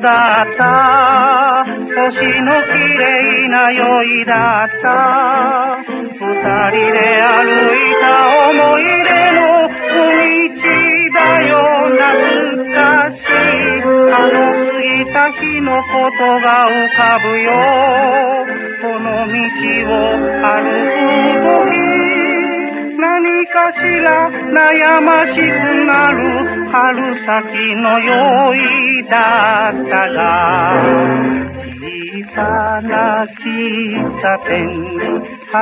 た。星の綺麗な酔いだった。二人で歩いた思い出の道だよ。懐かしい。あの過ぎた日のことが浮かぶよ。この道を歩く何かしら悩ましくなる春先の酔いだったが小さな喫茶店に入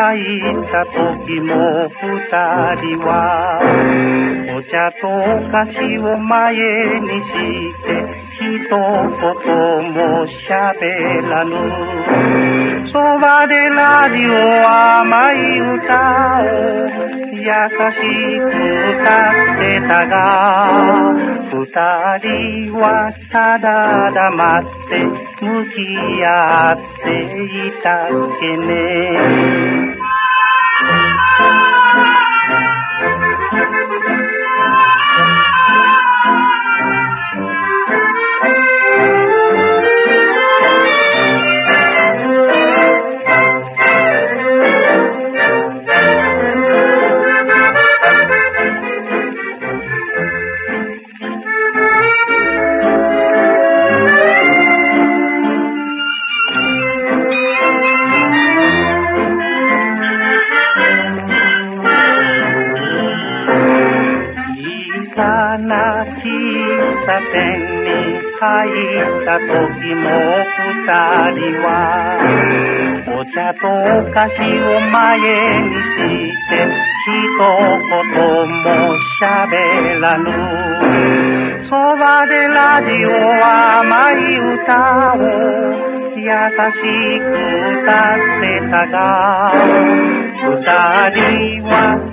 った時も二人はお茶とお菓子を前にして一言も喋らぬ。そばでラジオ甘い歌を優しく歌ってたが二人はただ黙って向き合っていたけね。な喫茶店に入った時も二人はお茶とお菓子を前にして一言も喋らぬそばでラジオは甘い歌を優しく歌ってたが二人は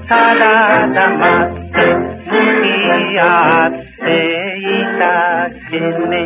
ただ黙って向き合っていたっけね